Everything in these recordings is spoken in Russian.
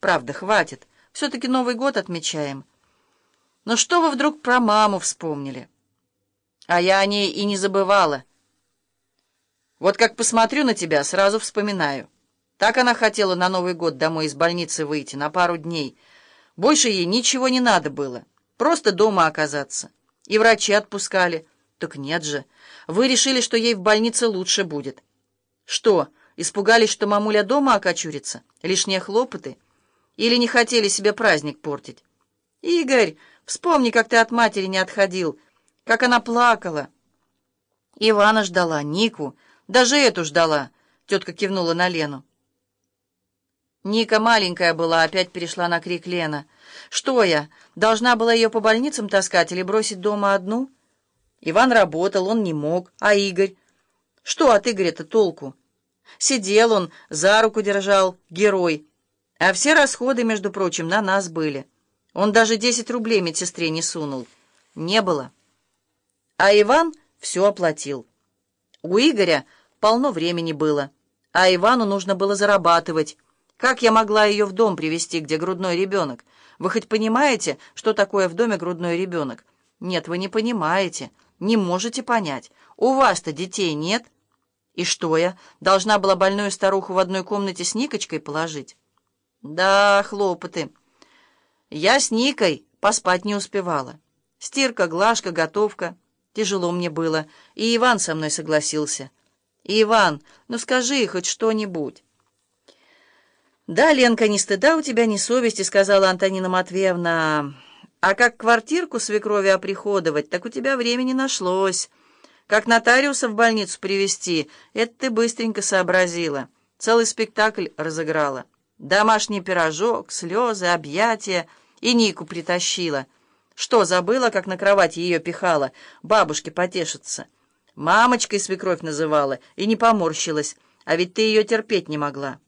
Правда, хватит. Все-таки Новый год отмечаем. Но что вы вдруг про маму вспомнили? А я о ней и не забывала. Вот как посмотрю на тебя, сразу вспоминаю. Так она хотела на Новый год домой из больницы выйти на пару дней. Больше ей ничего не надо было. Просто дома оказаться. И врачи отпускали. Так нет же. Вы решили, что ей в больнице лучше будет. Что, испугались, что мамуля дома окочурится? Лишние хлопоты? Или не хотели себе праздник портить? Игорь, вспомни, как ты от матери не отходил, как она плакала. Ивана ждала, Нику, даже эту ждала, тетка кивнула на Лену. Ника маленькая была, опять перешла на крик Лена. «Что я, должна была ее по больницам таскать или бросить дома одну?» Иван работал, он не мог. А Игорь? Что от Игоря-то толку? Сидел он, за руку держал, герой. А все расходы, между прочим, на нас были. Он даже десять рублей медсестре не сунул. Не было. А Иван все оплатил. У Игоря полно времени было, а Ивану нужно было зарабатывать. Как я могла ее в дом привести, где грудной ребенок? Вы хоть понимаете, что такое в доме грудной ребенок? Нет, вы не понимаете, не можете понять. У вас-то детей нет. И что я, должна была больную старуху в одной комнате с Никочкой положить? Да, хлопоты. Я с Никой поспать не успевала. Стирка, глажка, готовка. Тяжело мне было. И Иван со мной согласился. Иван, ну скажи хоть что-нибудь. «Да, Ленка, ни стыда у тебя, ни совести», — сказала Антонина Матвеевна. «А как квартирку свекрови оприходовать, так у тебя времени нашлось. Как нотариуса в больницу привести, это ты быстренько сообразила. Целый спектакль разыграла. Домашний пирожок, слезы, объятия. И Нику притащила. Что, забыла, как на кровать ее пихала? Бабушке потешится. Мамочкой свекровь называла и не поморщилась, а ведь ты ее терпеть не могла».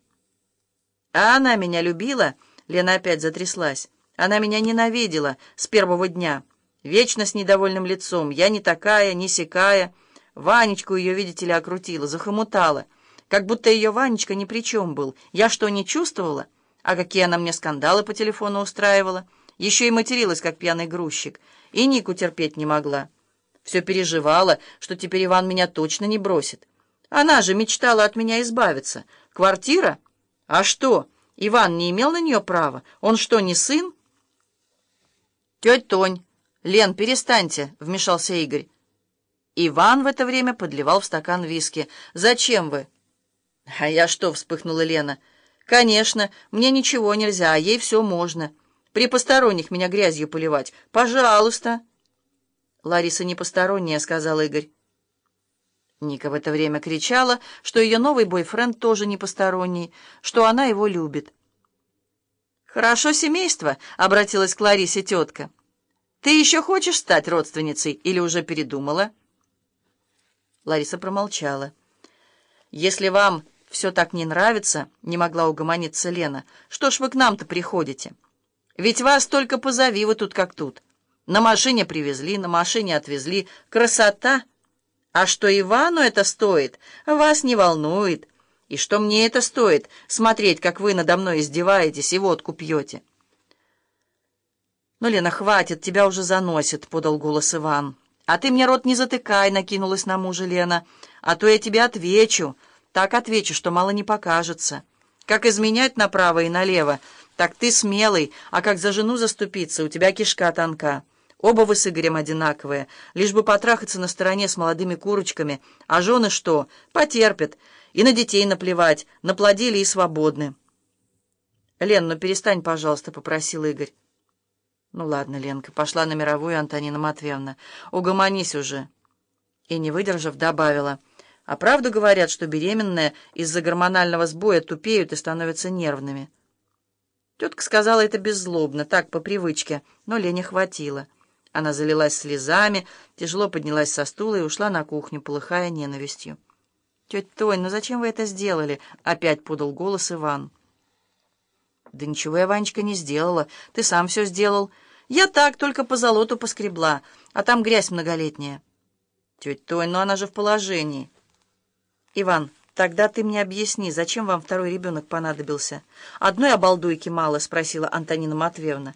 А она меня любила? Лена опять затряслась. Она меня ненавидела с первого дня. Вечно с недовольным лицом. Я не такая, не сякая. Ванечку ее, видите ли, окрутила, захомутала. Как будто ее Ванечка ни при чем был. Я что, не чувствовала? А какие она мне скандалы по телефону устраивала? Еще и материлась, как пьяный грузчик. И Нику терпеть не могла. Все переживала, что теперь Иван меня точно не бросит. Она же мечтала от меня избавиться. Квартира — а что, Иван не имел на нее права? Он что, не сын? Тетя Тонь, Лен, перестаньте, вмешался Игорь. Иван в это время подливал в стакан виски. «Зачем вы?» «А я что?» — вспыхнула Лена. «Конечно, мне ничего нельзя, а ей все можно. При посторонних меня грязью поливать. Пожалуйста!» «Лариса не посторонняя», — сказал Игорь. Ника в это время кричала, что ее новый бойфренд тоже не посторонний, что она его любит. «Хорошо семейство», — обратилась к Ларисе тетка. «Ты еще хочешь стать родственницей или уже передумала?» Лариса промолчала. «Если вам все так не нравится», — не могла угомониться Лена, — «что ж вы к нам-то приходите? Ведь вас только позови вы тут как тут. На машине привезли, на машине отвезли. Красота!» А что Ивану это стоит, вас не волнует. И что мне это стоит, смотреть, как вы надо мной издеваетесь и водку пьете? «Ну, Лена, хватит, тебя уже заносит», — подал голос Иван. «А ты мне рот не затыкай», — накинулась на мужа Лена. «А то я тебе отвечу. Так отвечу, что мало не покажется. Как изменять направо и налево, так ты смелый, а как за жену заступиться, у тебя кишка тонка». Оба вы с Игорем одинаковые, лишь бы потрахаться на стороне с молодыми курочками. А жены что? Потерпят. И на детей наплевать. Наплодили и свободны. «Лен, ну перестань, пожалуйста», — попросил Игорь. «Ну ладно, Ленка», — пошла на мировую Антонина Матвеевна. «Угомонись уже». И, не выдержав, добавила. «А правду говорят, что беременные из-за гормонального сбоя тупеют и становятся нервными?» Тетка сказала это беззлобно, так, по привычке, но Лене хватило. Она залилась слезами, тяжело поднялась со стула и ушла на кухню, полыхая ненавистью. «Тетя Тонь, ну зачем вы это сделали?» — опять подал голос Иван. «Да ничего я, Ванечка, не сделала. Ты сам все сделал. Я так, только по золоту поскребла, а там грязь многолетняя». «Тетя Тонь, ну она же в положении». «Иван, Тогда ты мне объясни, зачем вам второй ребенок понадобился? Одной обалдуйки мало, спросила Антонина Матвеевна.